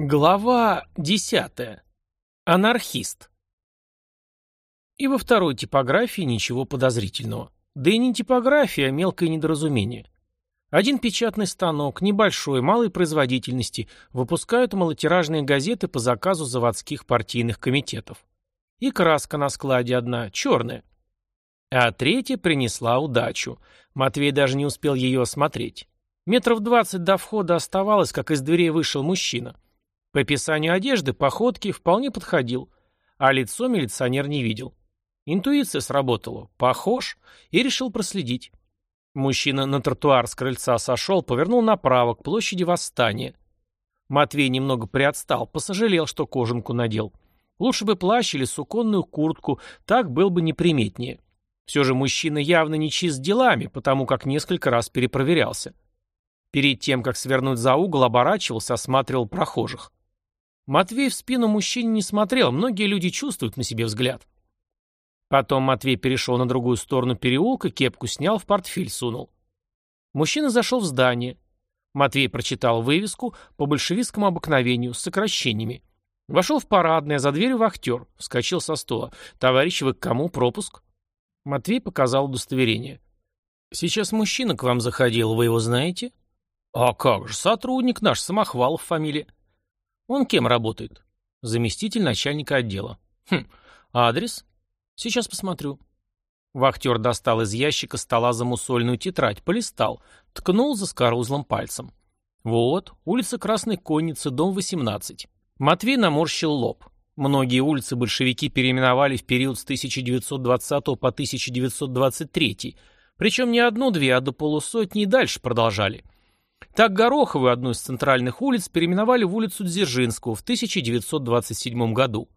Глава десятая. Анархист. И во второй типографии ничего подозрительного. Да и не типография, а мелкое недоразумение. Один печатный станок, небольшой, малой производительности, выпускают малотиражные газеты по заказу заводских партийных комитетов. И краска на складе одна, черная. А третья принесла удачу. Матвей даже не успел ее осмотреть. Метров двадцать до входа оставалось, как из дверей вышел мужчина. По описанию одежды, походки вполне подходил, а лицо милиционер не видел. Интуиция сработала. Похож. И решил проследить. Мужчина на тротуар с крыльца сошел, повернул направо, к площади Восстания. Матвей немного приотстал, посожалел, что кожанку надел. Лучше бы плащ или суконную куртку, так был бы неприметнее. Все же мужчина явно не чист делами, потому как несколько раз перепроверялся. Перед тем, как свернуть за угол, оборачивался, осматривал прохожих. Матвей в спину мужчине не смотрел, многие люди чувствуют на себе взгляд. Потом Матвей перешел на другую сторону переулка, кепку снял, в портфель сунул. Мужчина зашел в здание. Матвей прочитал вывеску по большевистскому обыкновению с сокращениями. Вошел в парадное, за дверью вахтер. Вскочил со стола. «Товарищ, вы к кому? Пропуск?» Матвей показал удостоверение. «Сейчас мужчина к вам заходил, вы его знаете?» «А как же, сотрудник наш, Самохвалов фамилия». «Он кем работает?» «Заместитель начальника отдела». «Хм, адрес?» «Сейчас посмотрю». Вахтер достал из ящика стола замусольную тетрадь, полистал, ткнул за скорузлым пальцем. «Вот, улица Красной Конницы, дом 18». Матвей наморщил лоб. Многие улицы большевики переименовали в период с 1920 по 1923, причем не одну-две, а до полусотни и дальше продолжали – так Гороховую, одну из центральных улиц, переименовали в улицу Дзержинского в 1927 году,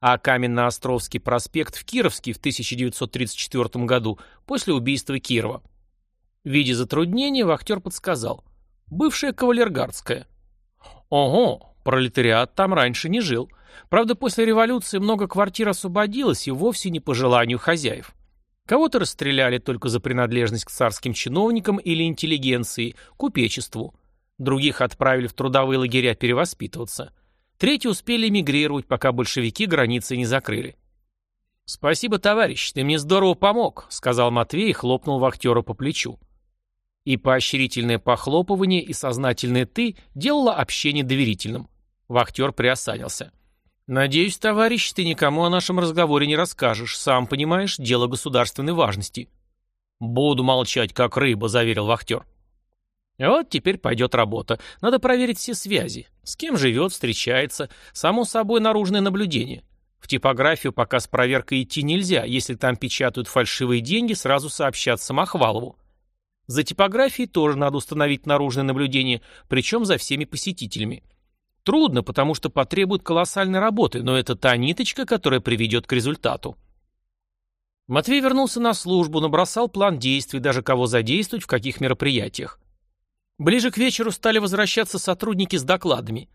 а Каменно-Островский проспект в Кировский в 1934 году после убийства Кирова. Видя затруднение, вахтер подсказал. Бывшая кавалергардская. Ого, пролетариат там раньше не жил. Правда, после революции много квартир освободилось и вовсе не по желанию хозяев. Кого-то расстреляли только за принадлежность к царским чиновникам или интеллигенции, купечеству. Других отправили в трудовые лагеря перевоспитываться. Третьи успели эмигрировать, пока большевики границы не закрыли. «Спасибо, товарищ, ты мне здорово помог», — сказал Матвей и хлопнул вахтера по плечу. И поощрительное похлопывание, и сознательное «ты» делало общение доверительным. Вахтер приосанился. «Надеюсь, товарищ, ты никому о нашем разговоре не расскажешь. Сам понимаешь, дело государственной важности». «Буду молчать, как рыба», — заверил вахтер. Вот теперь пойдет работа. Надо проверить все связи. С кем живет, встречается. Само собой, наружное наблюдение. В типографию пока с проверкой идти нельзя. Если там печатают фальшивые деньги, сразу сообщат Самохвалову. За типографией тоже надо установить наружное наблюдение, причем за всеми посетителями. Трудно, потому что потребует колоссальной работы, но это та ниточка, которая приведет к результату. Матвей вернулся на службу, набросал план действий, даже кого задействовать, в каких мероприятиях. Ближе к вечеру стали возвращаться сотрудники с докладами.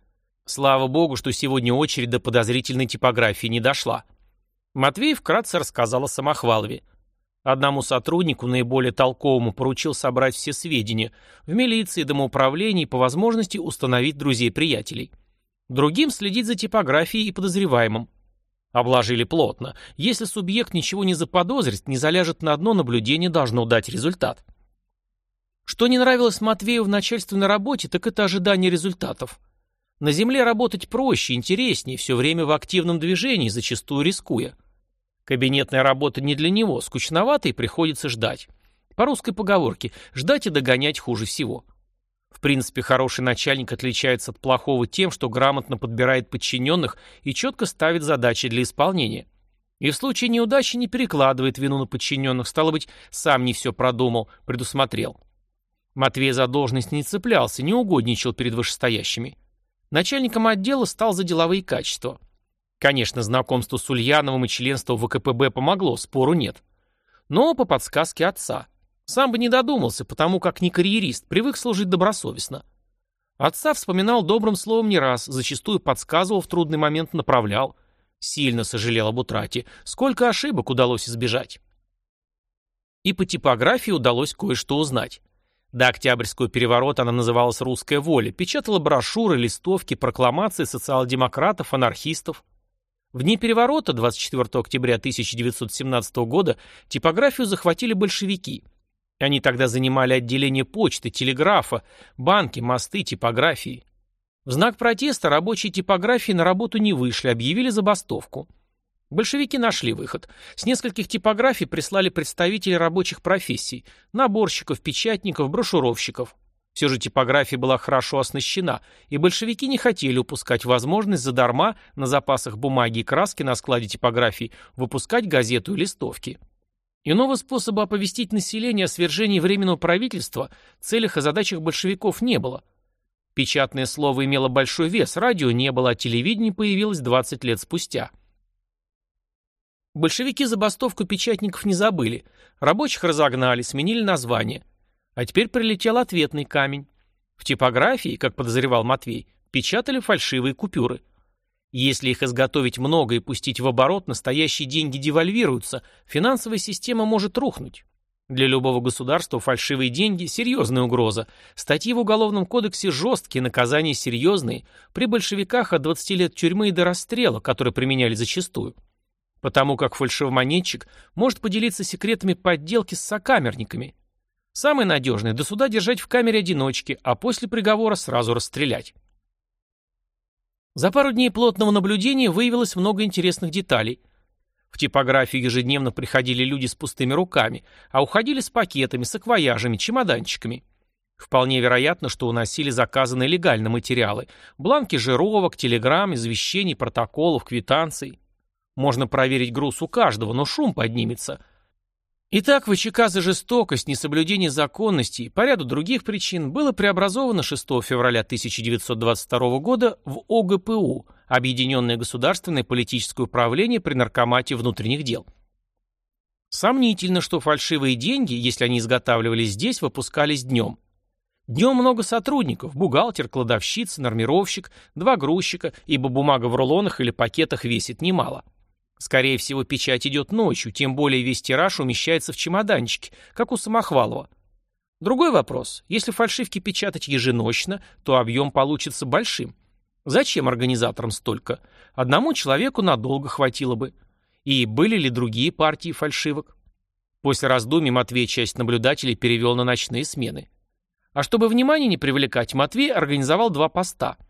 Слава богу, что сегодня очередь до подозрительной типографии не дошла. Матвей вкратце рассказал о Самохвалове. Одному сотруднику, наиболее толковому, поручил собрать все сведения, в милиции, домоуправлении, по возможности установить друзей-приятелей. Другим следить за типографией и подозреваемым. Обложили плотно. Если субъект ничего не заподозрит, не заляжет на одно наблюдение, должно дать результат. Что не нравилось Матвею в начальственной работе, так это ожидание результатов. На земле работать проще, интереснее, все время в активном движении, зачастую рискуя. Кабинетная работа не для него, скучновато и приходится ждать. По русской поговорке «ждать и догонять хуже всего». В принципе, хороший начальник отличается от плохого тем, что грамотно подбирает подчиненных и четко ставит задачи для исполнения. И в случае неудачи не перекладывает вину на подчиненных, стало быть, сам не все продумал, предусмотрел. Матвей за должность не цеплялся, не угодничал перед вышестоящими. Начальником отдела стал за деловые качества. Конечно, знакомство с Ульяновым и членство в ВКПБ помогло, спору нет. Но по подсказке отца. Сам бы не додумался, потому как не карьерист, привык служить добросовестно. Отца вспоминал добрым словом не раз, зачастую подсказывал в трудный момент, направлял. Сильно сожалел об утрате. Сколько ошибок удалось избежать. И по типографии удалось кое-что узнать. До Октябрьского переворота она называлась «Русская воля», печатала брошюры, листовки, прокламации социал-демократов, анархистов. В дни переворота, 24 октября 1917 года, типографию захватили большевики. Они тогда занимали отделение почты, телеграфа, банки, мосты, типографии. В знак протеста рабочие типографии на работу не вышли, объявили забастовку. Большевики нашли выход. С нескольких типографий прислали представителей рабочих профессий, наборщиков, печатников, брошюровщиков. Все же типография была хорошо оснащена, и большевики не хотели упускать возможность задарма на запасах бумаги и краски на складе типографий выпускать газету и листовки. Иного способа оповестить население о свержении Временного правительства, целях и задачах большевиков не было. Печатное слово имело большой вес, радио не было, а телевидение появилось 20 лет спустя. Большевики забастовку печатников не забыли. Рабочих разогнали, сменили название. А теперь прилетел ответный камень. В типографии, как подозревал Матвей, печатали фальшивые купюры. Если их изготовить много и пустить в оборот, настоящие деньги девальвируются, финансовая система может рухнуть. Для любого государства фальшивые деньги – серьезная угроза. Статьи в Уголовном кодексе жесткие, наказания серьезные. При большевиках от 20 лет тюрьмы и до расстрела, которые применяли зачастую потому как фальшивомонетчик может поделиться секретами подделки с сокамерниками. Самый надежный – до суда держать в камере одиночки, а после приговора сразу расстрелять. За пару дней плотного наблюдения выявилось много интересных деталей. В типографию ежедневно приходили люди с пустыми руками, а уходили с пакетами, саквояжами, чемоданчиками. Вполне вероятно, что уносили заказанные легально материалы – бланки жировок, телеграмм, извещений, протоколов, квитанций. Можно проверить груз у каждого, но шум поднимется. Итак, ВЧК за жестокость, несоблюдение законности и по ряду других причин было преобразовано 6 февраля 1922 года в ОГПУ – Объединенное государственное политическое управление при Наркомате внутренних дел. Сомнительно, что фальшивые деньги, если они изготавливались здесь, выпускались днем. Днем много сотрудников – бухгалтер, кладовщица, нормировщик, два грузчика, ибо бумага в рулонах или пакетах весит немало. Скорее всего, печать идет ночью, тем более весь тираж умещается в чемоданчике, как у Самохвалова. Другой вопрос. Если фальшивки печатать еженочно, то объем получится большим. Зачем организаторам столько? Одному человеку надолго хватило бы. И были ли другие партии фальшивок? После раздумий Матвей часть наблюдателей перевел на ночные смены. А чтобы внимание не привлекать, Матвей организовал два поста –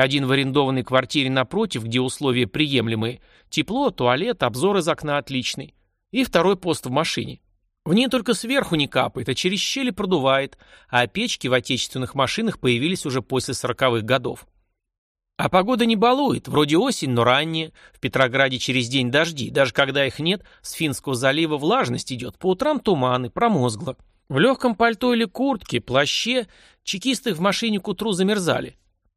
один в арендованной квартире напротив, где условия приемлемые. Тепло, туалет, обзор из окна отличный. И второй пост в машине. В ней только сверху не капает, а через щели продувает, а печки в отечественных машинах появились уже после сороковых годов. А погода не балует, вроде осень, но ранняя. В Петрограде через день дожди, даже когда их нет, с Финского залива влажность идет, по утрам туманы, промозгло. В легком пальто или куртке, плаще, чекисты в машине к утру замерзали.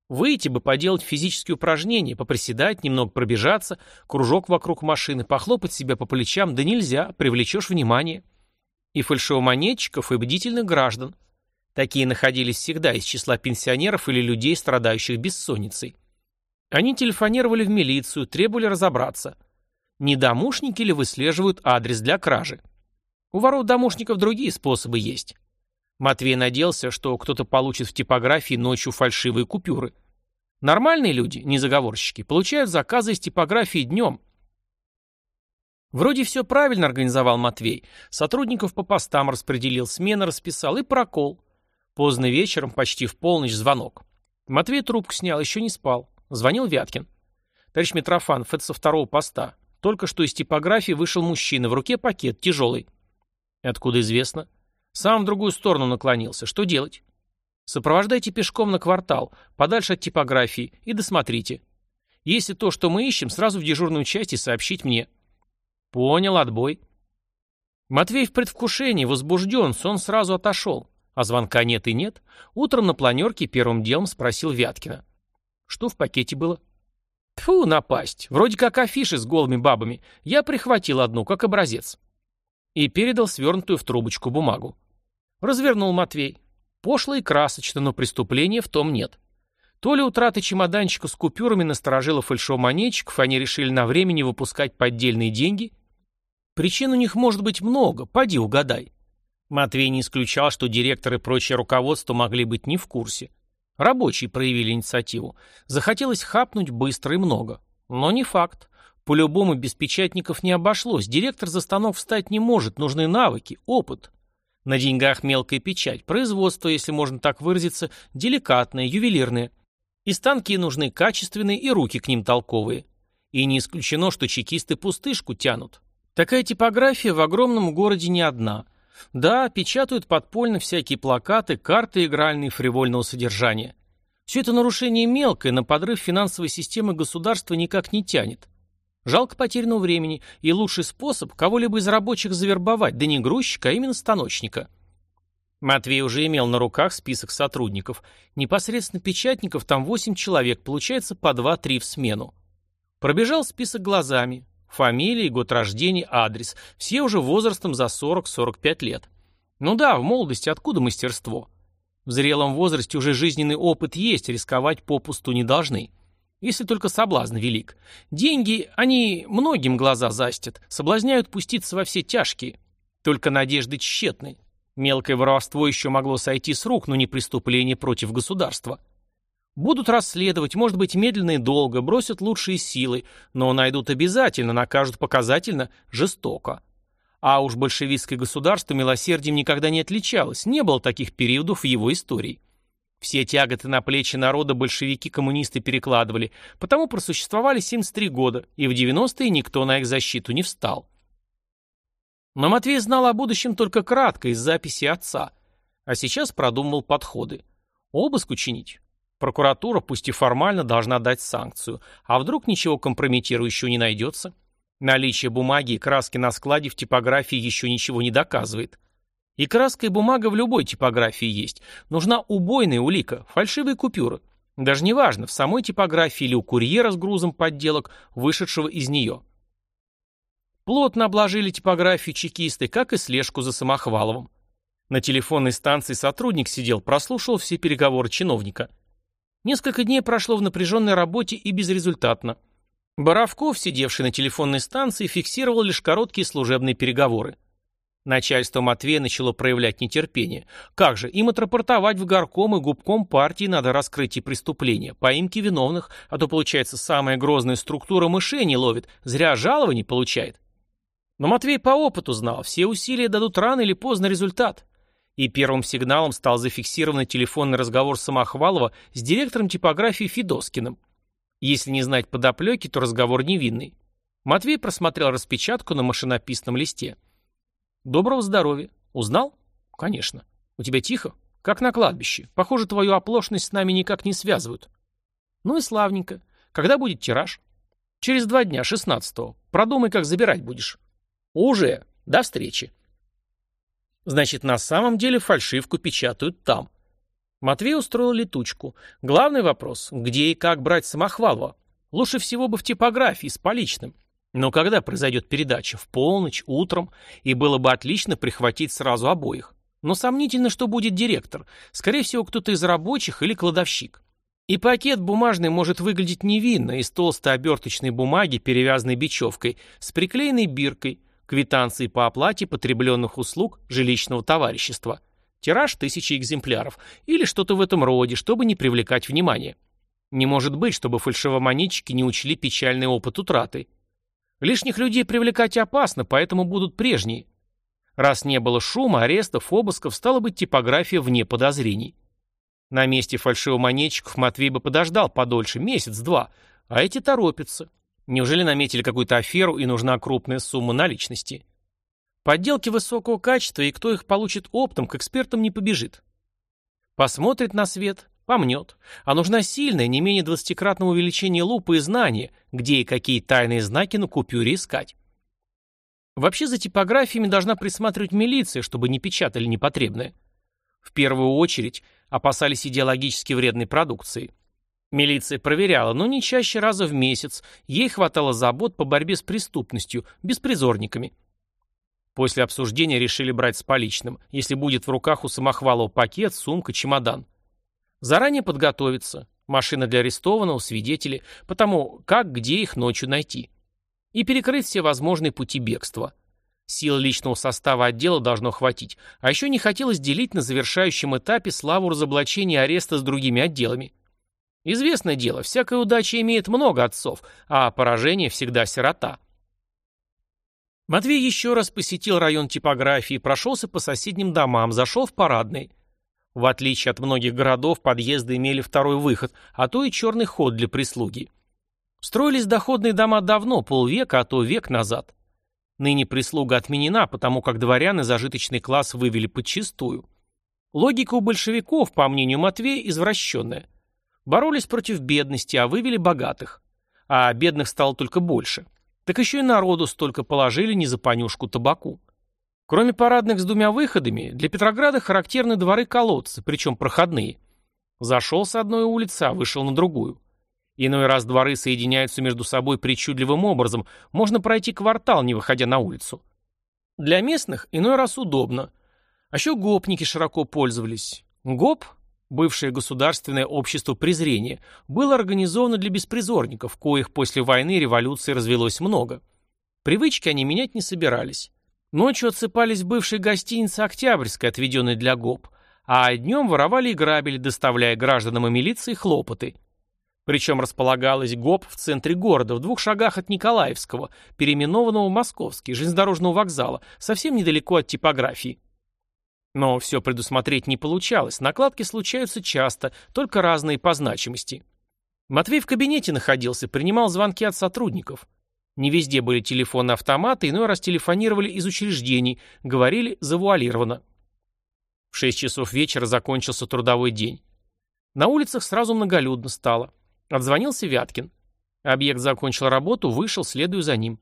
Выйти бы поделать физические упражнения, поприседать, немного пробежаться, кружок вокруг машины, похлопать себя по плечам, да нельзя, привлечешь внимание. И фальшивомонетчиков, и бдительных граждан. Такие находились всегда из числа пенсионеров или людей, страдающих бессонницей. Они телефонировали в милицию, требовали разобраться. Не домушники ли выслеживают адрес для кражи? У воров-домушников другие способы есть. Матвей надеялся, что кто-то получит в типографии ночью фальшивые купюры. Нормальные люди, не заговорщики, получают заказы из типографии днем. Вроде все правильно организовал Матвей. Сотрудников по постам распределил, смены расписал и прокол. Поздно вечером, почти в полночь, звонок. Матвей трубку снял, еще не спал. Звонил Вяткин. Товарищ Митрофанов, это со второго поста. Только что из типографии вышел мужчина, в руке пакет, тяжелый. Откуда известно? Сам в другую сторону наклонился. Что делать? Сопровождайте пешком на квартал, подальше от типографии, и досмотрите. Если то, что мы ищем, сразу в дежурную часть и сообщить мне. Понял, отбой. Матвей в предвкушении, возбужден, сон сразу отошел. А звонка нет и нет. Утром на планерке первым делом спросил Вяткина. Что в пакете было? Тфу, напасть. Вроде как афиши с голыми бабами. Я прихватил одну, как образец. И передал свернутую в трубочку бумагу. Развернул Матвей. Пошло и красочно, но преступления в том нет. То ли утрата чемоданчика с купюрами насторожила фальшивомонетчиков, они решили на время не выпускать поддельные деньги. Причин у них может быть много, поди угадай. Матвей не исключал, что директор и прочее руководство могли быть не в курсе. Рабочие проявили инициативу. Захотелось хапнуть быстро и много. Но не факт. По-любому без печатников не обошлось. Директор за станок встать не может. Нужны навыки, опыт. На деньгах мелкая печать. Производство, если можно так выразиться, деликатное, ювелирное. И станки нужны качественные, и руки к ним толковые. И не исключено, что чекисты пустышку тянут. Такая типография в огромном городе не одна – да, печатают подпольно всякие плакаты, карты игральные фривольного содержания. Все это нарушение мелкое, на подрыв финансовой системы государства никак не тянет. Жалко потерянного времени, и лучший способ кого-либо из рабочих завербовать, да не грузчика, а именно станочника. Матвей уже имел на руках список сотрудников. Непосредственно печатников там 8 человек, получается по 2-3 в смену. Пробежал список глазами. Фамилия, год рождения, адрес. Все уже возрастом за 40-45 лет. Ну да, в молодости откуда мастерство? В зрелом возрасте уже жизненный опыт есть, рисковать попусту не должны. Если только соблазн велик. Деньги, они многим глаза застят, соблазняют пуститься во все тяжкие. Только надежды тщетны. Мелкое воровство еще могло сойти с рук, но не преступление против государства. Будут расследовать, может быть, медленно и долго, бросят лучшие силы, но найдут обязательно, накажут показательно, жестоко. А уж большевистское государство милосердием никогда не отличалось, не было таких периодов в его истории. Все тяготы на плечи народа большевики-коммунисты перекладывали, потому просуществовали 73 года, и в 90-е никто на их защиту не встал. Но Матвей знал о будущем только кратко из записи отца, а сейчас продумал подходы. Обыск учинить? Прокуратура, пусть и формально, должна дать санкцию. А вдруг ничего компрометирующего не найдется? Наличие бумаги и краски на складе в типографии еще ничего не доказывает. И краска и бумага в любой типографии есть. Нужна убойная улика, фальшивые купюры. Даже не важно, в самой типографии или у курьера с грузом подделок, вышедшего из нее. Плотно обложили типографию чекисты, как и слежку за Самохваловым. На телефонной станции сотрудник сидел, прослушал все переговоры чиновника. Несколько дней прошло в напряженной работе и безрезультатно. Боровков, сидевший на телефонной станции, фиксировал лишь короткие служебные переговоры. Начальство Матвея начало проявлять нетерпение. Как же, им отрапортовать в горком и губком партии надо раскрытие преступления, поимки виновных, а то, получается, самая грозная структура мышей не ловит, зря жалований получает. Но Матвей по опыту знал, все усилия дадут рано или поздно результат и первым сигналом стал зафиксированный телефонный разговор Самохвалова с директором типографии Федоскиным. Если не знать подоплеки, то разговор невинный. Матвей просмотрел распечатку на машинописном листе. «Доброго здоровья. Узнал?» «Конечно. У тебя тихо? Как на кладбище. Похоже, твою оплошность с нами никак не связывают». «Ну и славненько. Когда будет тираж?» «Через два дня, шестнадцатого. Продумай, как забирать будешь». «Уже. До встречи». Значит, на самом деле фальшивку печатают там. Матвей устроил летучку. Главный вопрос, где и как брать Самохвалова? Лучше всего бы в типографии, с поличным. Но когда произойдет передача? В полночь, утром? И было бы отлично прихватить сразу обоих. Но сомнительно, что будет директор. Скорее всего, кто-то из рабочих или кладовщик. И пакет бумажный может выглядеть невинно, из толстой оберточной бумаги, перевязанной бечевкой, с приклеенной биркой, квитанции по оплате потребленных услуг жилищного товарищества. Тираж тысячи экземпляров. Или что-то в этом роде, чтобы не привлекать внимание. Не может быть, чтобы фальшивомонетчики не учли печальный опыт утраты. Лишних людей привлекать опасно, поэтому будут прежние. Раз не было шума, арестов, обысков, стало быть типография вне подозрений. На месте фальшивомонетчиков Матвей бы подождал подольше, месяц-два, а эти торопятся. Неужели наметили какую-то аферу и нужна крупная сумма наличности? Подделки высокого качества, и кто их получит оптом, к экспертам не побежит. Посмотрит на свет, помнет. А нужна сильная, не менее двадцатикратного увеличения лупы и знания, где и какие тайные знаки на купюре искать. Вообще за типографиями должна присматривать милиция, чтобы не печатали непотребное. В первую очередь опасались идеологически вредной продукции. Милиция проверяла, но не чаще раза в месяц. Ей хватало забот по борьбе с преступностью, беспризорниками. После обсуждения решили брать с поличным, если будет в руках у Самохвалова пакет, сумка, чемодан. Заранее подготовиться. Машина для арестованного, свидетели, потому как, где их ночью найти. И перекрыть все возможные пути бегства. Сил личного состава отдела должно хватить, а еще не хотелось делить на завершающем этапе славу разоблачения ареста с другими отделами. Известное дело, всякая удача имеет много отцов, а поражение всегда сирота. Матвей еще раз посетил район типографии, прошелся по соседним домам, зашел в парадный. В отличие от многих городов, подъезды имели второй выход, а то и черный ход для прислуги. Строились доходные дома давно, полвека, а то век назад. Ныне прислуга отменена, потому как дворян и зажиточный класс вывели подчистую. Логика у большевиков, по мнению Матвея, извращенная. Боролись против бедности, а вывели богатых. А бедных стало только больше. Так еще и народу столько положили не за понюшку табаку. Кроме парадных с двумя выходами, для Петрограда характерны дворы-колодцы, причем проходные. Зашел с одной улицы, а вышел на другую. Иной раз дворы соединяются между собой причудливым образом, можно пройти квартал, не выходя на улицу. Для местных иной раз удобно. А еще гопники широко пользовались. ГОП Бывшее государственное общество презрения было организовано для беспризорников, коих после войны и революции развелось много. Привычки они менять не собирались. Ночью отсыпались бывшей гостинице «Октябрьская», отведенной для ГОП, а днем воровали и грабили, доставляя гражданам и милиции хлопоты. Причем располагалась ГОП в центре города, в двух шагах от Николаевского, переименованного в Московский, железнодорожного вокзала, совсем недалеко от типографии. Но все предусмотреть не получалось, накладки случаются часто, только разные по значимости. Матвей в кабинете находился, принимал звонки от сотрудников. Не везде были телефоны-автоматы, иной раз телефонировали из учреждений, говорили завуалированно. В шесть часов вечера закончился трудовой день. На улицах сразу многолюдно стало. Отзвонился Вяткин. Объект закончил работу, вышел, следуя за ним.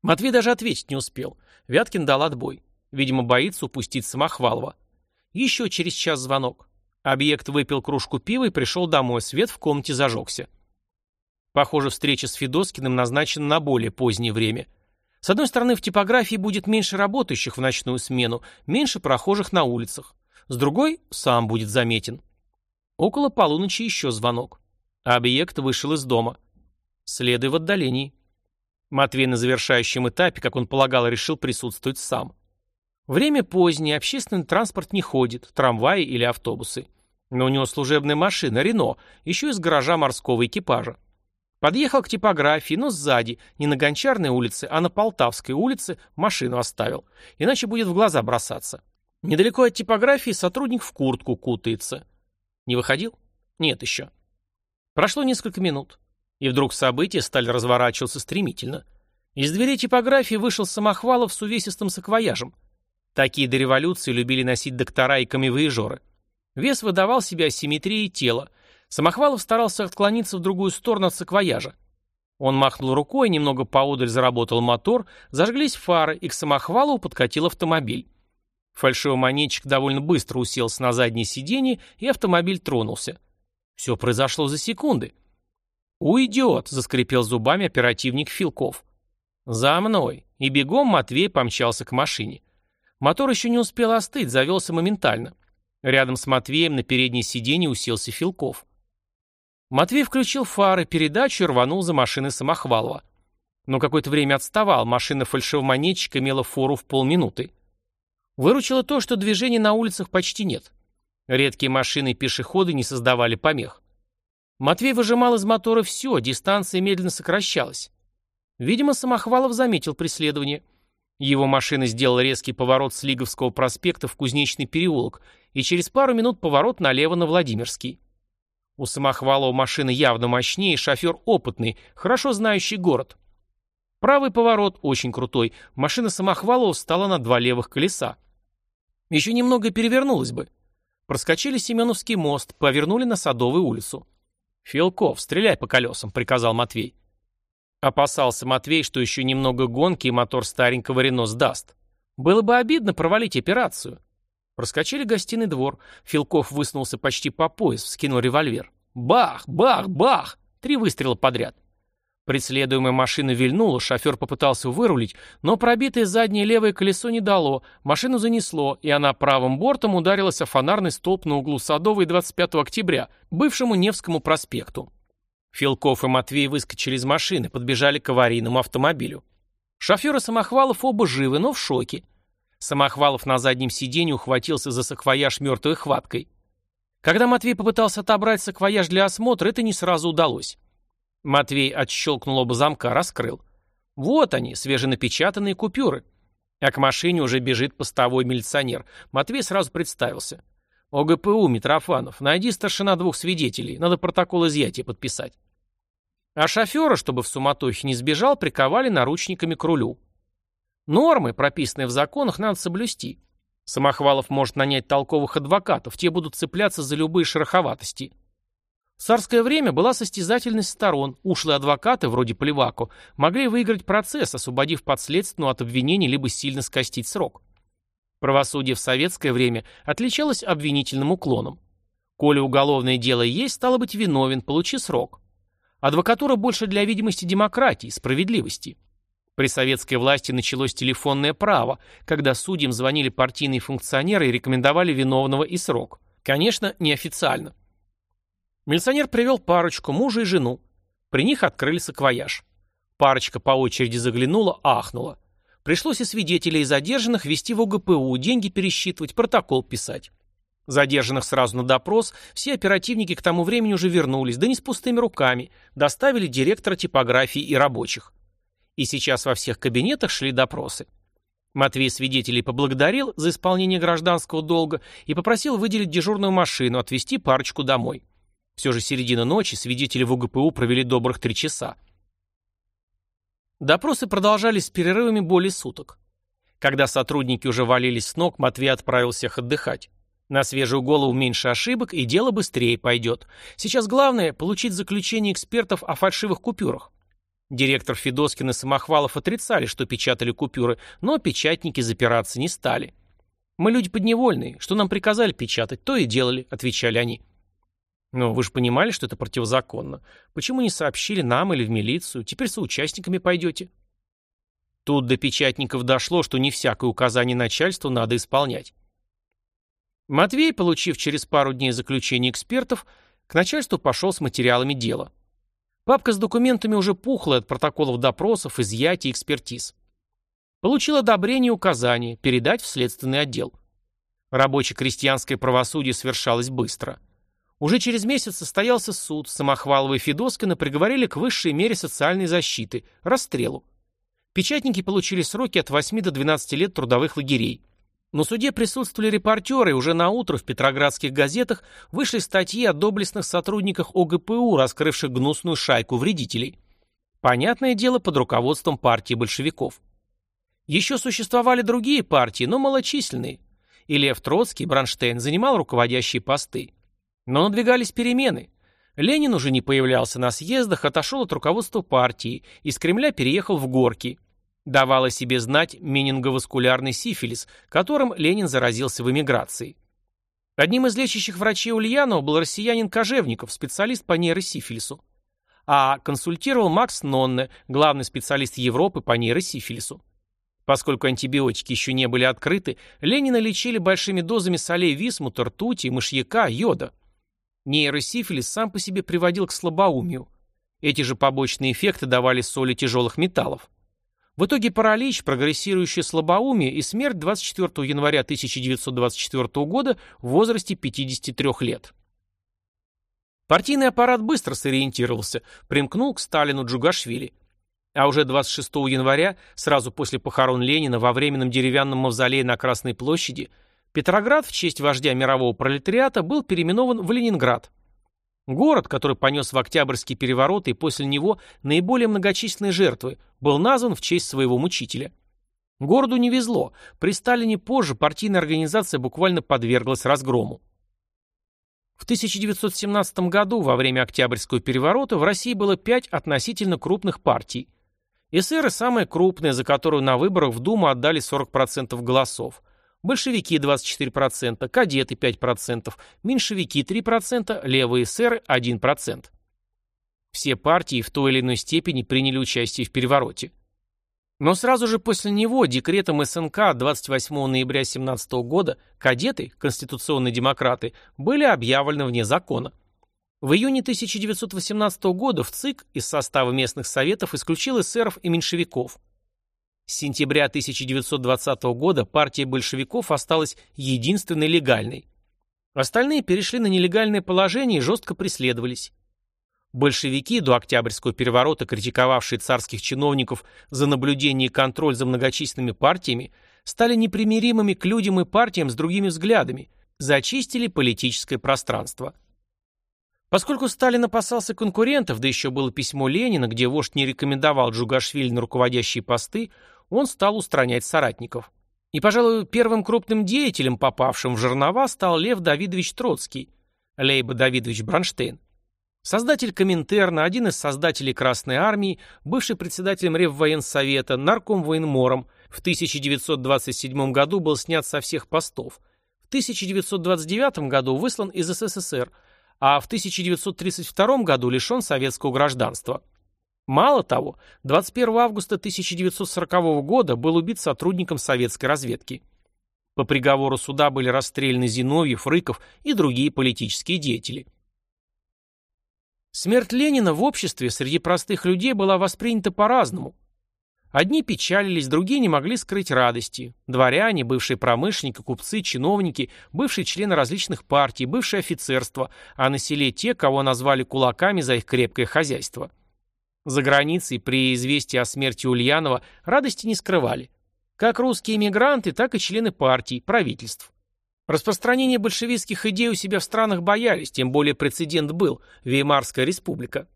Матвей даже ответить не успел. Вяткин дал отбой. Видимо, боится упустить Самохвалова. Еще через час звонок. Объект выпил кружку пива и пришел домой, свет в комнате зажегся. Похоже, встреча с Федоскиным назначена на более позднее время. С одной стороны, в типографии будет меньше работающих в ночную смену, меньше прохожих на улицах. С другой, сам будет заметен. Около полуночи еще звонок. Объект вышел из дома. Следуя в отдалении. Матвей на завершающем этапе, как он полагал, решил присутствовать сам. Время позднее, общественный транспорт не ходит, трамваи или автобусы. Но у него служебная машина, Рено, еще из гаража морского экипажа. Подъехал к типографии, но сзади, не на Гончарной улице, а на Полтавской улице, машину оставил. Иначе будет в глаза бросаться. Недалеко от типографии сотрудник в куртку кутается. Не выходил? Нет еще. Прошло несколько минут. И вдруг события стали разворачиваться стремительно. Из дверей типографии вышел Самохвалов с увесистым саквояжем. Такие до революции любили носить доктора и камевоежоры. Вес выдавал себя асимметрией тела. Самохвалов старался отклониться в другую сторону от саквояжа. Он махнул рукой, немного поодаль заработал мотор, зажглись фары, и к Самохвалову подкатил автомобиль. Фальшивомонетчик довольно быстро уселся на заднее сиденье, и автомобиль тронулся. Все произошло за секунды. «Уйдет!» — заскрипел зубами оперативник Филков. «За мной!» И бегом Матвей помчался к машине. Мотор еще не успел остыть, завелся моментально. Рядом с Матвеем на переднее сиденье уселся Филков. Матвей включил фары, передачу и рванул за машиной Самохвалова. Но какое-то время отставал, машина фальшивомонетчика имела фору в полминуты. Выручило то, что движения на улицах почти нет. Редкие машины и пешеходы не создавали помех. Матвей выжимал из мотора все, дистанция медленно сокращалась. Видимо, Самохвалов заметил преследование. Его машина сделала резкий поворот с Лиговского проспекта в Кузнечный переулок и через пару минут поворот налево на Владимирский. У Самохвалова машина явно мощнее, шофер опытный, хорошо знающий город. Правый поворот очень крутой, машина Самохвалова встала на два левых колеса. Еще немного перевернулась бы. Проскочили Семеновский мост, повернули на Садовую улицу. «Филков, стреляй по колесам», — приказал Матвей. Опасался Матвей, что еще немного гонки и мотор старенького Рено сдаст. Было бы обидно провалить операцию. Проскочили гостиный двор. Филков высунулся почти по пояс, вскинул револьвер. Бах! Бах! Бах! Три выстрела подряд. Преследуемая машина вильнула, шофер попытался вырулить, но пробитое заднее левое колесо не дало, машину занесло, и она правым бортом ударилась о фонарный столб на углу Садовой 25 октября, бывшему Невскому проспекту. Филков и Матвей выскочили из машины, подбежали к аварийному автомобилю. Шофер и Самохвалов оба живы, но в шоке. Самохвалов на заднем сиденье ухватился за саквояж мертвой хваткой. Когда Матвей попытался отобрать саквояж для осмотра, это не сразу удалось. Матвей отщелкнул оба замка, раскрыл. Вот они, свеженапечатанные купюры. А к машине уже бежит постовой милиционер. Матвей сразу представился. ОГПУ, Митрофанов, найди старшина двух свидетелей, надо протокол изъятия подписать. А шофера, чтобы в суматохе не сбежал, приковали наручниками к рулю. Нормы, прописанные в законах, надо соблюсти. Самохвалов может нанять толковых адвокатов, те будут цепляться за любые шероховатости. В царское время была состязательность сторон, ушлые адвокаты, вроде Плевако, могли выиграть процесс, освободив подследственную от обвинений либо сильно скостить срок. Правосудие в советское время отличалось обвинительным уклоном. Коли уголовное дело есть, стало быть виновен, получи срок. Адвокатура больше для видимости демократии, справедливости. При советской власти началось телефонное право, когда судьям звонили партийные функционеры и рекомендовали виновного и срок. Конечно, неофициально. Милиционер привел парочку, мужа и жену. При них открыли саквояж. Парочка по очереди заглянула, ахнула. Пришлось и свидетелей, и задержанных вести в ОГПУ, деньги пересчитывать, протокол писать. Задержанных сразу на допрос, все оперативники к тому времени уже вернулись, да не с пустыми руками, доставили директора типографии и рабочих. И сейчас во всех кабинетах шли допросы. Матвей свидетелей поблагодарил за исполнение гражданского долга и попросил выделить дежурную машину, отвезти парочку домой. Все же середина ночи, свидетели в УГПУ провели добрых три часа. Допросы продолжались с перерывами более суток. Когда сотрудники уже валились с ног, Матвей отправился их отдыхать. На свежую голову меньше ошибок, и дело быстрее пойдет. Сейчас главное – получить заключение экспертов о фальшивых купюрах. Директор Федоскин и Самохвалов отрицали, что печатали купюры, но печатники запираться не стали. «Мы люди подневольные. Что нам приказали печатать, то и делали», – отвечали они. Но вы же понимали, что это противозаконно. Почему не сообщили нам или в милицию? Теперь соучастниками пойдете. Тут до печатников дошло, что не всякое указание начальству надо исполнять. Матвей, получив через пару дней заключение экспертов, к начальству пошел с материалами дела. Папка с документами уже пухла от протоколов допросов, изъятий экспертиз. Получил одобрение и указание передать в следственный отдел. Рабоче-крестьянское правосудие совершалось быстро – уже через месяц состоялся суд, Самохвалова и Федоскина приговорили к высшей мере социальной защиты – расстрелу. Печатники получили сроки от 8 до 12 лет трудовых лагерей. На суде присутствовали репортеры, уже на утро в петроградских газетах вышли статьи о доблестных сотрудниках ОГПУ, раскрывших гнусную шайку вредителей. Понятное дело, под руководством партии большевиков. Еще существовали другие партии, но малочисленные. И Лев Троцкий, Бронштейн, занимал руководящие посты. Но надвигались перемены. Ленин уже не появлялся на съездах, отошел от руководства партии, из Кремля переехал в Горки. Давал о себе знать менинговаскулярный сифилис, которым Ленин заразился в эмиграции. Одним из лечащих врачей Ульянова был россиянин Кожевников, специалист по нейросифилису. А консультировал Макс Нонне, главный специалист Европы по нейросифилису. Поскольку антибиотики еще не были открыты, Ленина лечили большими дозами солей висмута, ртути, мышьяка, йода. Нейросифилис сам по себе приводил к слабоумию. Эти же побочные эффекты давали соли тяжелых металлов. В итоге паралич, прогрессирующее слабоумие и смерть 24 января 1924 года в возрасте 53 лет. Партийный аппарат быстро сориентировался, примкнул к Сталину Джугашвили. А уже 26 января, сразу после похорон Ленина во временном деревянном мавзолее на Красной площади, Петроград в честь вождя мирового пролетариата был переименован в Ленинград. Город, который понес в Октябрьский переворот и после него наиболее многочисленные жертвы, был назван в честь своего мучителя. Городу не везло. При Сталине позже партийная организация буквально подверглась разгрому. В 1917 году, во время Октябрьского переворота, в России было пять относительно крупных партий. ССР самая крупная, за которую на выборах в Думу отдали 40% голосов большевики 24%, кадеты 5%, меньшевики 3%, левые эсеры 1%. Все партии в той или иной степени приняли участие в перевороте. Но сразу же после него декретом СНК 28 ноября 17 года кадеты, конституционные демократы, были объявлены вне закона. В июне 1918 года в ЦИК из состава местных советов исключил эсеров и меньшевиков. С сентября 1920 года партия большевиков осталась единственной легальной. Остальные перешли на нелегальное положение и жестко преследовались. Большевики, до Октябрьского переворота критиковавшие царских чиновников за наблюдение и контроль за многочисленными партиями, стали непримиримыми к людям и партиям с другими взглядами, зачистили политическое пространство. Поскольку Сталин опасался конкурентов, да еще было письмо Ленина, где вождь не рекомендовал Джугашвили на руководящие посты, он стал устранять соратников. И, пожалуй, первым крупным деятелем, попавшим в жернова, стал Лев Давидович Троцкий, Лейба Давидович Бронштейн. Создатель Коминтерна, один из создателей Красной Армии, бывший председателем Реввоенсовета, нарком военмором, в 1927 году был снят со всех постов. В 1929 году выслан из СССР, а в 1932 году лишен советского гражданства. Мало того, 21 августа 1940 года был убит сотрудником советской разведки. По приговору суда были расстреляны Зиновьев, Рыков и другие политические деятели. Смерть Ленина в обществе среди простых людей была воспринята по-разному. Одни печалились, другие не могли скрыть радости. Дворяне, бывшие промышленники, купцы, чиновники, бывшие члены различных партий, бывшее офицерство, а на селе те, кого назвали кулаками за их крепкое хозяйство. За границей при известии о смерти Ульянова радости не скрывали. Как русские эмигранты, так и члены партий, правительств. Распространение большевистских идей у себя в странах боялись, тем более прецедент был – Веймарская республика.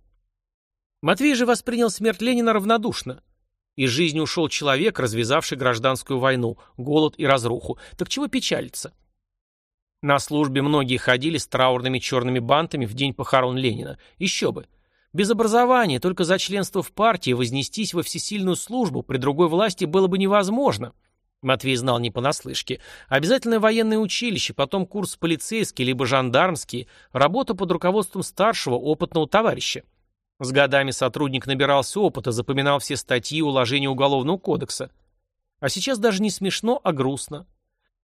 Матвей же воспринял смерть Ленина равнодушно. Из жизни ушел человек, развязавший гражданскую войну, голод и разруху. Так чего печалиться? На службе многие ходили с траурными черными бантами в день похорон Ленина. Еще бы. Без образования, только за членство в партии, вознестись во всесильную службу при другой власти было бы невозможно. Матвей знал не понаслышке. Обязательное военное училище, потом курс полицейский, либо жандармский, работа под руководством старшего, опытного товарища. С годами сотрудник набирался опыта, запоминал все статьи уложения Уголовного кодекса. А сейчас даже не смешно, а грустно.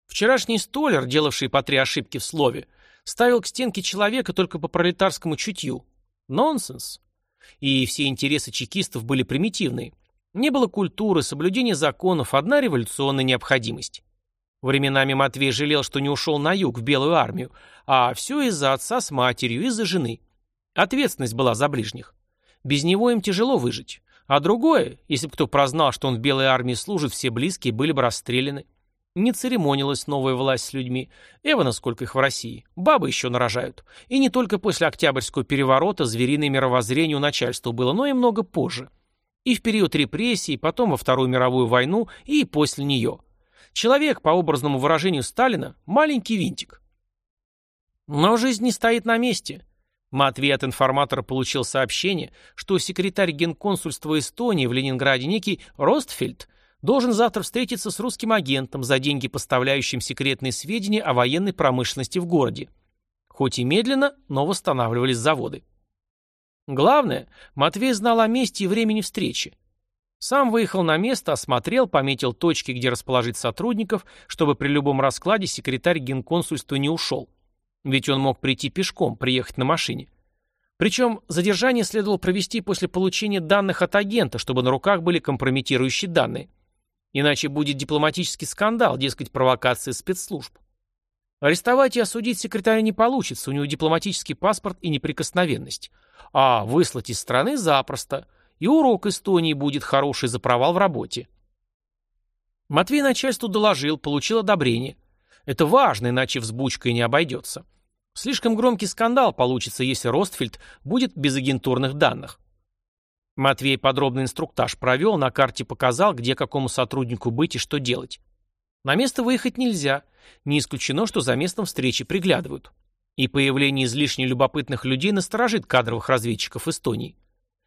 Вчерашний столер, делавший по три ошибки в слове, ставил к стенке человека только по пролетарскому чутью. Нонсенс. И все интересы чекистов были примитивные. Не было культуры, соблюдения законов, одна революционная необходимость. Временами Матвей жалел, что не ушел на юг, в Белую армию, а все из-за отца с матерью, из-за жены. Ответственность была за ближних. Без него им тяжело выжить. А другое, если бы кто прознал, что он в Белой армии служит, все близкие были бы расстреляны. Не церемонилась новая власть с людьми. Эвана сколько их в России. Бабы еще нарожают. И не только после Октябрьского переворота звериное мировоззрение у начальства было, но и много позже. И в период репрессий, потом во Вторую мировую войну, и после нее. Человек, по образному выражению Сталина, маленький винтик. Но жизнь не стоит на месте. Матвей от информатора получил сообщение, что секретарь генконсульства Эстонии в Ленинграде некий Ростфельд должен завтра встретиться с русским агентом за деньги, поставляющим секретные сведения о военной промышленности в городе. Хоть и медленно, но восстанавливались заводы. Главное, Матвей знал о месте и времени встречи. Сам выехал на место, осмотрел, пометил точки, где расположить сотрудников, чтобы при любом раскладе секретарь генконсульства не ушел. Ведь он мог прийти пешком, приехать на машине. Причем задержание следовало провести после получения данных от агента, чтобы на руках были компрометирующие данные. Иначе будет дипломатический скандал, дескать, провокация спецслужб. Арестовать и осудить секретаря не получится, у него дипломатический паспорт и неприкосновенность. А выслать из страны запросто. И урок Эстонии будет хороший за провал в работе. Матвей начальству доложил, получил одобрение. Это важно, иначе взбучкой не обойдется. Слишком громкий скандал получится, если Ростфельд будет без агентурных данных. Матвей подробный инструктаж провел, на карте показал, где какому сотруднику быть и что делать. На место выехать нельзя. Не исключено, что за местом встречи приглядывают. И появление излишне любопытных людей насторожит кадровых разведчиков Эстонии.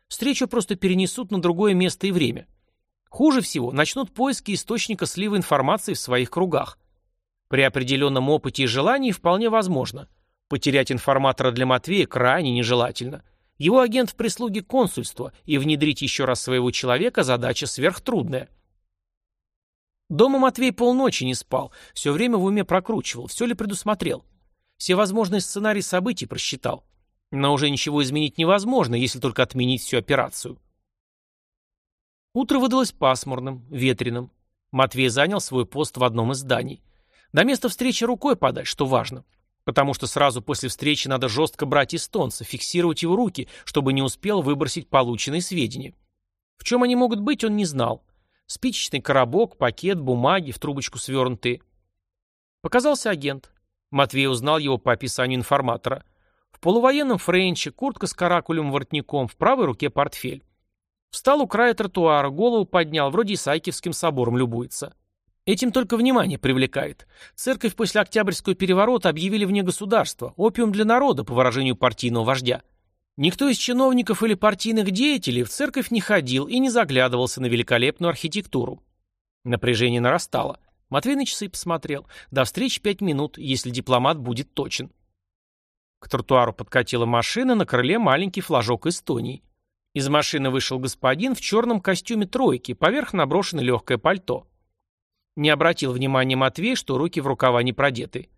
Встречу просто перенесут на другое место и время. Хуже всего, начнут поиски источника слива информации в своих кругах. При определенном опыте и желании вполне возможно. Потерять информатора для Матвея крайне нежелательно. Его агент в прислуге консульства, и внедрить еще раз своего человека задача сверхтрудная. Дома Матвей полночи не спал, все время в уме прокручивал, все ли предусмотрел. Все возможные сценарии событий просчитал. Но уже ничего изменить невозможно, если только отменить всю операцию. Утро выдалось пасмурным, ветреным. Матвей занял свой пост в одном из зданий. До места встречи рукой подать, что важно. Потому что сразу после встречи надо жестко брать эстонца, фиксировать его руки, чтобы не успел выбросить полученные сведения. В чем они могут быть, он не знал. Спичечный коробок, пакет, бумаги, в трубочку свернутые. Показался агент. Матвей узнал его по описанию информатора. В полувоенном френче, куртка с каракулем воротником, в правой руке портфель. Встал у края тротуара, голову поднял, вроде Исаакиевским собором любуется. Этим только внимание привлекает. Церковь после Октябрьского переворота объявили вне государства, опиум для народа, по выражению партийного вождя. Никто из чиновников или партийных деятелей в церковь не ходил и не заглядывался на великолепную архитектуру. Напряжение нарастало. Матвей на часы посмотрел. До встречи пять минут, если дипломат будет точен. К тротуару подкатила машина, на крыле маленький флажок Эстонии. Из машины вышел господин в черном костюме тройки, поверх наброшено легкое пальто. Не обратил внимания Матвей, что руки в рукава не продеты.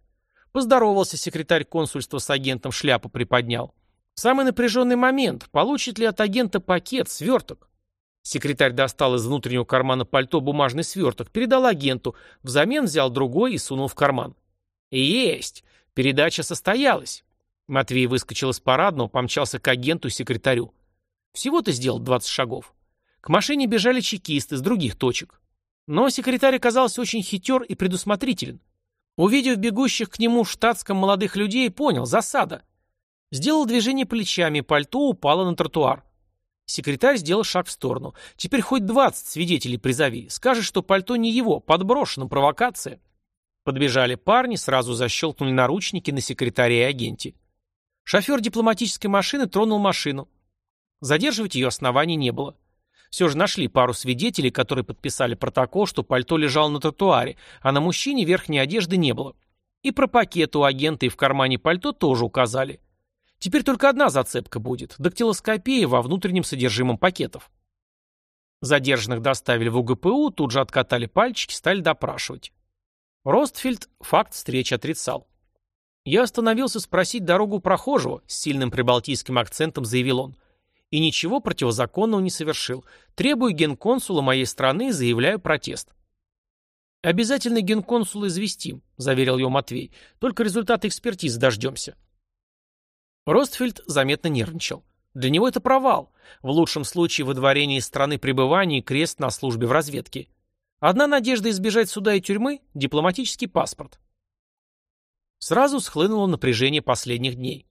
Поздоровался секретарь консульства с агентом, шляпу приподнял. Самый напряженный момент, получит ли от агента пакет, сверток. Секретарь достал из внутреннего кармана пальто бумажный сверток, передал агенту, взамен взял другой и сунул в карман. Есть! Передача состоялась. Матвей выскочил из парадного, помчался к агенту и секретарю. Всего-то сделал 20 шагов. К машине бежали чекисты с других точек. Но секретарь оказался очень хитер и предусмотрителен. Увидев бегущих к нему в штатском молодых людей, понял – засада. Сделал движение плечами, пальто упало на тротуар. Секретарь сделал шаг в сторону. Теперь хоть 20 свидетелей призови. Скажет, что пальто не его, подброшено, провокация. Подбежали парни, сразу защелкнули наручники на секретаре и агенте. Шофер дипломатической машины тронул машину. Задерживать ее оснований не было. Все же нашли пару свидетелей, которые подписали протокол, что пальто лежало на тротуаре, а на мужчине верхней одежды не было. И про пакет у агента и в кармане пальто тоже указали. Теперь только одна зацепка будет – дактилоскопия во внутреннем содержимом пакетов. Задержанных доставили в УГПУ, тут же откатали пальчики, стали допрашивать. Ростфельд факт встречи отрицал. Я остановился спросить дорогу прохожего, с сильным прибалтийским акцентом заявил он – и ничего противозаконного не совершил. Требую генконсула моей страны и заявляю протест. «Обязательно генконсула известим», — заверил его Матвей. «Только результаты экспертизы дождемся». Ростфельд заметно нервничал. Для него это провал. В лучшем случае выдворение из страны пребывания и крест на службе в разведке. Одна надежда избежать суда и тюрьмы – дипломатический паспорт. Сразу схлынуло напряжение последних дней.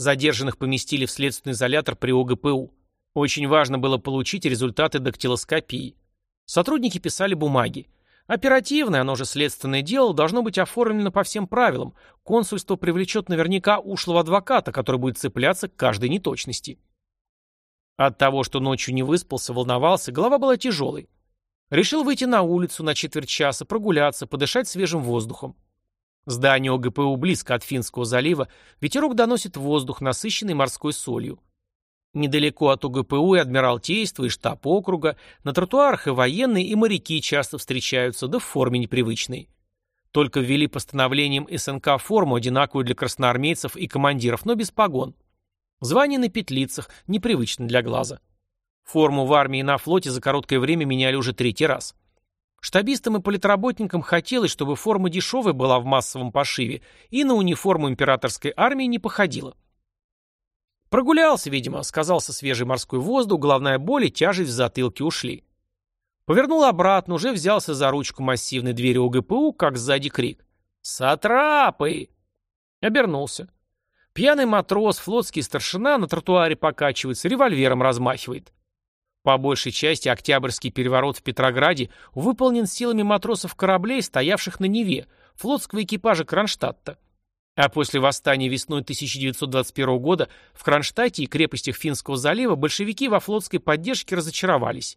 Задержанных поместили в следственный изолятор при ОГПУ. Очень важно было получить результаты дактилоскопии. Сотрудники писали бумаги. Оперативное, оно же следственное дело, должно быть оформлено по всем правилам. Консульство привлечет наверняка ушлого адвоката, который будет цепляться к каждой неточности. От того, что ночью не выспался, волновался, голова была тяжелой. Решил выйти на улицу на четверть часа, прогуляться, подышать свежим воздухом. Здание ОГПУ близко от Финского залива, ветерок доносит воздух, насыщенный морской солью. Недалеко от ОГПУ и Адмиралтейства, и штаб округа, на тротуарах и военные, и моряки часто встречаются, да в форме непривычной. Только ввели постановлением СНК форму, одинаковую для красноармейцев и командиров, но без погон. Звание на петлицах, непривычно для глаза. Форму в армии и на флоте за короткое время меняли уже третий раз. Штабистам и политработникам хотелось, чтобы форма дешевая была в массовом пошиве и на униформу императорской армии не походила. Прогулялся, видимо, сказался свежий морской воздух, головная боль и тяжесть в затылке ушли. Повернул обратно, уже взялся за ручку массивной двери ОГПУ, как сзади крик. «Сатрапы!» Обернулся. Пьяный матрос, флотский старшина на тротуаре покачивается, револьвером размахивает. По большей части Октябрьский переворот в Петрограде выполнен силами матросов кораблей, стоявших на Неве, флотского экипажа Кронштадта. А после восстания весной 1921 года в Кронштадте и крепостях Финского залива большевики во флотской поддержке разочаровались.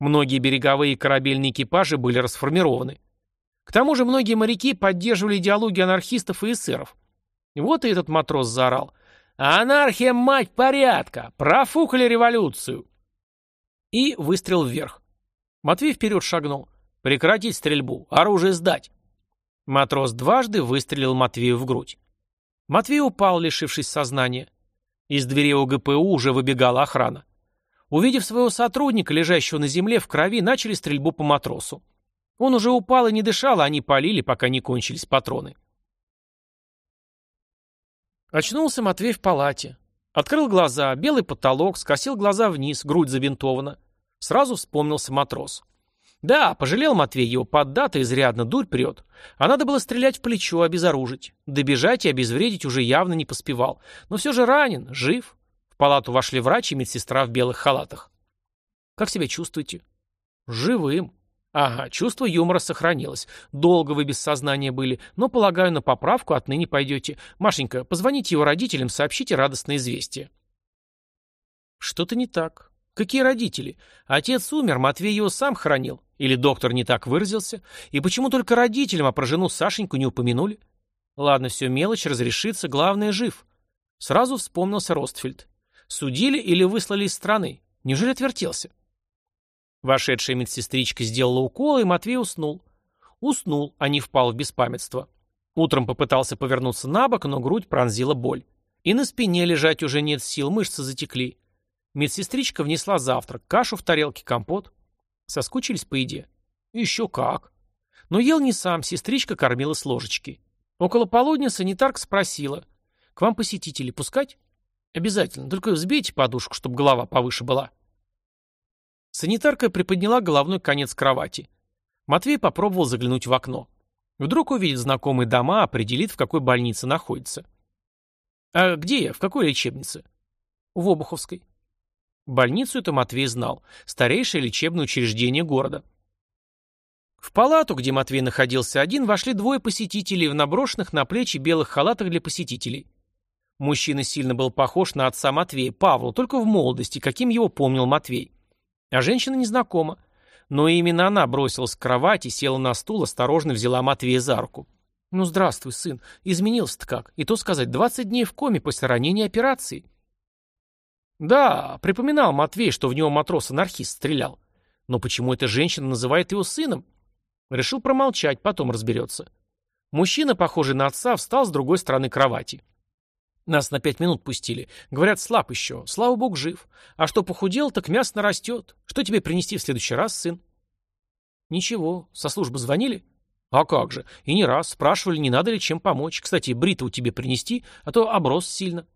Многие береговые и корабельные экипажи были расформированы. К тому же многие моряки поддерживали идеологию анархистов и эсеров. Вот и этот матрос заорал. «Анархия, мать порядка! Профукали революцию!» И выстрел вверх. Матвей вперед шагнул. «Прекратить стрельбу! Оружие сдать!» Матрос дважды выстрелил Матвею в грудь. Матвей упал, лишившись сознания. Из двери ОГПУ уже выбегала охрана. Увидев своего сотрудника, лежащего на земле в крови, начали стрельбу по матросу. Он уже упал и не дышал, а они полили, пока не кончились патроны. Очнулся Матвей в палате. Открыл глаза, белый потолок, скосил глаза вниз, грудь забинтована. Сразу вспомнился матрос. Да, пожалел Матвей его поддато, изрядно дурь прет. А надо было стрелять в плечо, обезоружить. Добежать и обезвредить уже явно не поспевал. Но все же ранен, жив. В палату вошли врач и медсестра в белых халатах. «Как себя чувствуете?» «Живым». «Ага, чувство юмора сохранилось. Долго вы без сознания были, но, полагаю, на поправку отныне пойдете. Машенька, позвоните его родителям, сообщите радостное известие». «Что-то не так. Какие родители? Отец умер, Матвей его сам хранил. Или доктор не так выразился? И почему только родителям, а про жену Сашеньку не упомянули? Ладно, все мелочь, разрешится, главное, жив». Сразу вспомнился Ростфельд. Судили или выслали из страны? Неужели отвертелся? Вошедшая медсестричка сделала укол, и Матвей уснул. Уснул, а не впал в беспамятство. Утром попытался повернуться на бок, но грудь пронзила боль. И на спине лежать уже нет сил, мышцы затекли. Медсестричка внесла завтрак, кашу в тарелке, компот. Соскучились по еде? Еще как. Но ел не сам, сестричка кормила с ложечки. Около полудня санитарка спросила. «К вам посетители пускать?» Обязательно. Только взбейте подушку, чтобы голова повыше была. Санитарка приподняла головной конец кровати. Матвей попробовал заглянуть в окно. Вдруг увидит знакомые дома, определит, в какой больнице находится. «А где я? В какой лечебнице?» «В Обуховской». Больницу это Матвей знал. Старейшее лечебное учреждение города. В палату, где Матвей находился один, вошли двое посетителей в наброшенных на плечи белых халатах для посетителей. Мужчина сильно был похож на отца Матвея, Павла, только в молодости, каким его помнил Матвей. А женщина незнакома. Но именно она бросилась к кровати, села на стул, осторожно взяла Матвея за руку. «Ну, здравствуй, сын. Изменился-то как? И то сказать, 20 дней в коме после ранения операции». Да, припоминал Матвей, что в него матрос-анархист стрелял. Но почему эта женщина называет его сыном? Решил промолчать, потом разберется. Мужчина, похожий на отца, встал с другой стороны кровати. Нас на пять минут пустили. Говорят, слаб еще. Слава богу, жив. А что похудел, так мясо нарастет. Что тебе принести в следующий раз, сын? Ничего. Со службы звонили? А как же. И не раз. Спрашивали, не надо ли чем помочь. Кстати, бритву тебе принести, а то оброс сильно.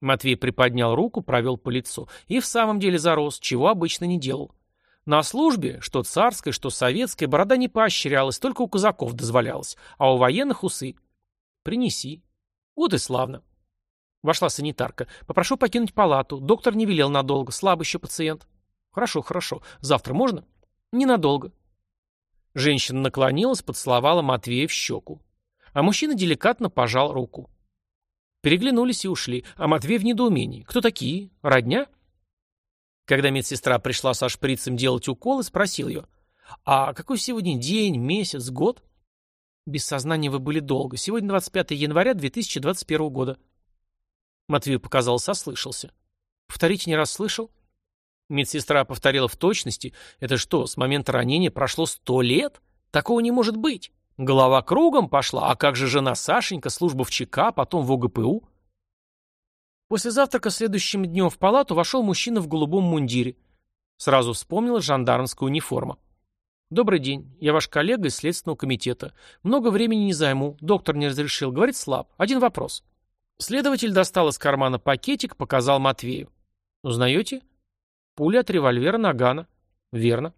Матвей приподнял руку, провел по лицу. И в самом деле зарос, чего обычно не делал. На службе, что царской, что советской, борода не поощрялась, только у казаков дозволялась, а у военных усы. Принеси. Вот и славно. Вошла санитарка. «Попрошу покинуть палату. Доктор не велел надолго. Слабый еще пациент». «Хорошо, хорошо. Завтра можно?» «Ненадолго». Женщина наклонилась, поцеловала Матвея в щеку. А мужчина деликатно пожал руку. Переглянулись и ушли, а Матвей в недоумении. «Кто такие? Родня?» Когда медсестра пришла со шприцем делать уколы, спросил ее. «А какой сегодня день, месяц, год?» «Без сознания вы были долго. Сегодня 25 января 2021 года». Матвею показалось, ослышался. «Повторите, не раз слышал?» Медсестра повторила в точности. «Это что, с момента ранения прошло сто лет? Такого не может быть!» Голова кругом пошла, а как же жена Сашенька, служба в ЧК, потом в ОГПУ? После завтрака следующим днем в палату вошел мужчина в голубом мундире. Сразу вспомнила жандармская униформа. «Добрый день. Я ваш коллега из Следственного комитета. Много времени не займу. Доктор не разрешил. Говорит, слаб. Один вопрос. Следователь достал из кармана пакетик, показал Матвею. «Узнаете?» «Пуля от револьвера Нагана». «Верно».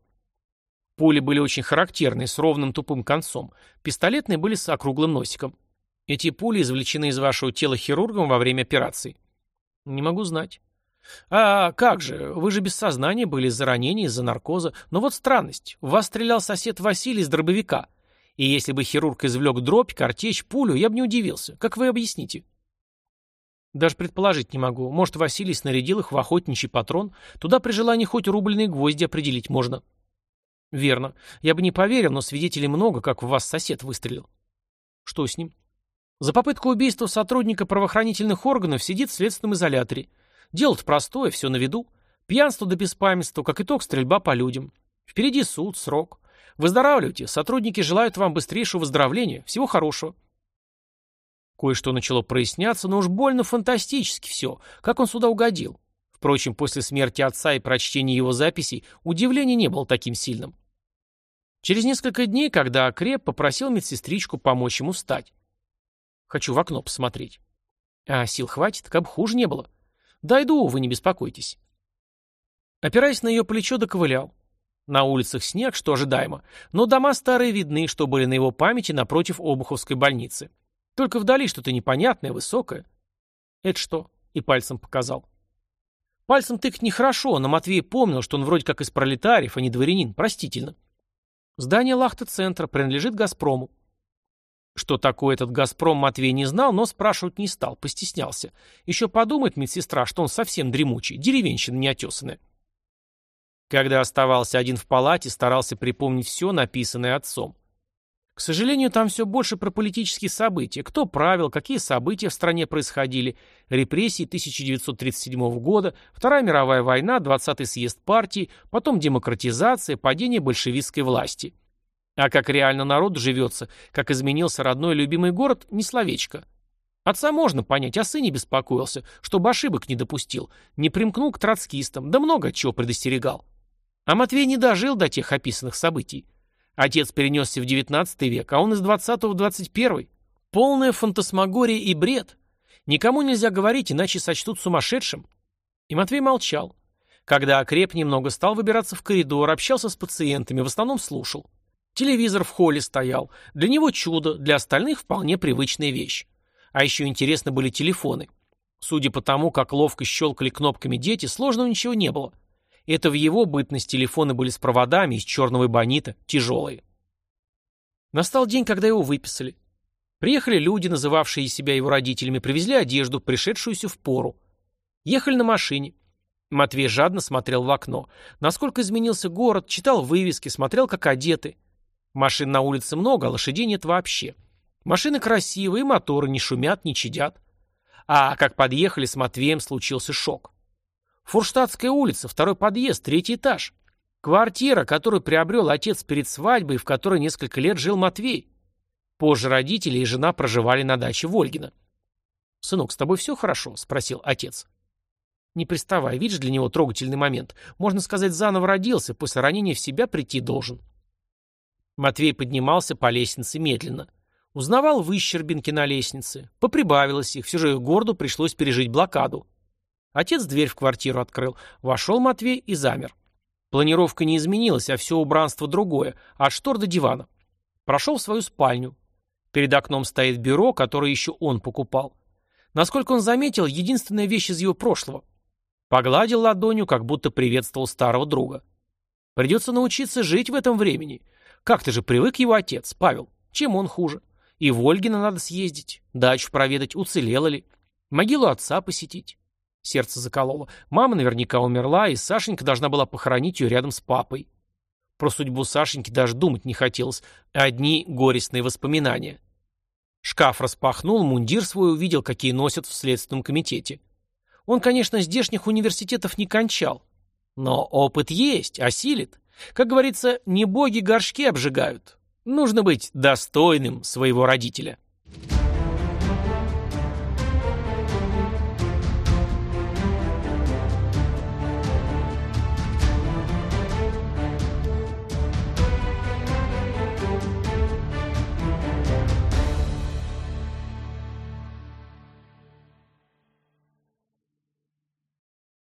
Пули были очень характерные, с ровным тупым концом. Пистолетные были с округлым носиком. Эти пули извлечены из вашего тела хирургом во время операции. Не могу знать. А как же, вы же без сознания были из-за ранения, из-за наркоза. Но вот странность. В вас стрелял сосед Василий из дробовика. И если бы хирург извлек дробь, картечь, пулю, я бы не удивился. Как вы объясните? Даже предположить не могу. Может, Василий снарядил их в охотничий патрон? Туда при желании хоть рубльные гвозди определить можно. Верно. Я бы не поверил, но свидетелей много, как в вас сосед выстрелил. Что с ним? За попытку убийства сотрудника правоохранительных органов сидит в следственном изоляторе. Дело-то простое, все на виду. Пьянство до беспамятства, как итог стрельба по людям. Впереди суд, срок. Выздоравливайте. Сотрудники желают вам быстрейшего выздоровления. Всего хорошего. Кое-что начало проясняться, но уж больно фантастически все. Как он сюда угодил? Впрочем, после смерти отца и прочтения его записей удивление не было таким сильным. Через несколько дней, когда окреп, попросил медсестричку помочь ему встать. Хочу в окно посмотреть. А сил хватит, как бы хуже не было. Дойду, вы не беспокойтесь. Опираясь на ее плечо, доковылял. На улицах снег, что ожидаемо, но дома старые видны, что были на его памяти напротив Обуховской больницы. Только вдали что-то непонятное, высокое. Это что? И пальцем показал. Пальцем тыкать нехорошо, но Матвей помнил, что он вроде как из пролетариев, а не дворянин. Простительно. Здание Лахта-центра принадлежит «Газпрому». Что такое этот «Газпром» Матвей не знал, но спрашивать не стал, постеснялся. Еще подумает медсестра, что он совсем дремучий, деревенщина неотесанная. Когда оставался один в палате, старался припомнить все, написанное отцом. К сожалению, там все больше про политические события. Кто правил, какие события в стране происходили, репрессии 1937 года, Вторая мировая война, 20-й съезд партии, потом демократизация, падение большевистской власти. А как реально народ живется, как изменился родной любимый город, не словечко. Отца можно понять, а сын не беспокоился, чтобы ошибок не допустил, не примкнул к троцкистам, да много чего предостерегал. А Матвей не дожил до тех описанных событий. Отец перенесся в XIX век, а он из XX в XXI. Полная фантасмагория и бред. Никому нельзя говорить, иначе сочтут сумасшедшим. И Матвей молчал. Когда окреп, немного стал выбираться в коридор, общался с пациентами, в основном слушал. Телевизор в холле стоял. Для него чудо, для остальных вполне привычная вещь. А еще интересны были телефоны. Судя по тому, как ловко щелкали кнопками дети, сложного ничего не было. Это в его бытность телефоны были с проводами из черного эбонита, тяжелые. Настал день, когда его выписали. Приехали люди, называвшие себя его родителями, привезли одежду, пришедшуюся в пору. Ехали на машине. Матвей жадно смотрел в окно. Насколько изменился город, читал вывески, смотрел, как одеты. Машин на улице много, а лошадей нет вообще. Машины красивые, моторы не шумят, не чадят. А как подъехали с Матвеем, случился шок. Фурштадтская улица, второй подъезд, третий этаж. Квартира, которую приобрел отец перед свадьбой, в которой несколько лет жил Матвей. Позже родители и жена проживали на даче Вольгина. «Сынок, с тобой все хорошо?» – спросил отец. «Не приставай, видишь, для него трогательный момент. Можно сказать, заново родился, после ранения в себя прийти должен». Матвей поднимался по лестнице медленно. Узнавал выщербинки на лестнице. Поприбавилось их, все же городу пришлось пережить блокаду. Отец дверь в квартиру открыл. Вошел Матвей и замер. Планировка не изменилась, а все убранство другое, от штор до дивана. Прошел в свою спальню. Перед окном стоит бюро, которое еще он покупал. Насколько он заметил, единственная вещь из его прошлого. Погладил ладонью, как будто приветствовал старого друга. Придется научиться жить в этом времени. Как-то же привык его отец, Павел. Чем он хуже? И в Ольгина надо съездить, дачу проведать, уцелела ли. Могилу отца посетить. Сердце закололо. Мама наверняка умерла, и Сашенька должна была похоронить ее рядом с папой. Про судьбу Сашеньки даже думать не хотелось. Одни горестные воспоминания. Шкаф распахнул, мундир свой увидел, какие носят в Следственном комитете. Он, конечно, здешних университетов не кончал. Но опыт есть, осилит. Как говорится, не боги горшки обжигают. Нужно быть достойным своего родителя.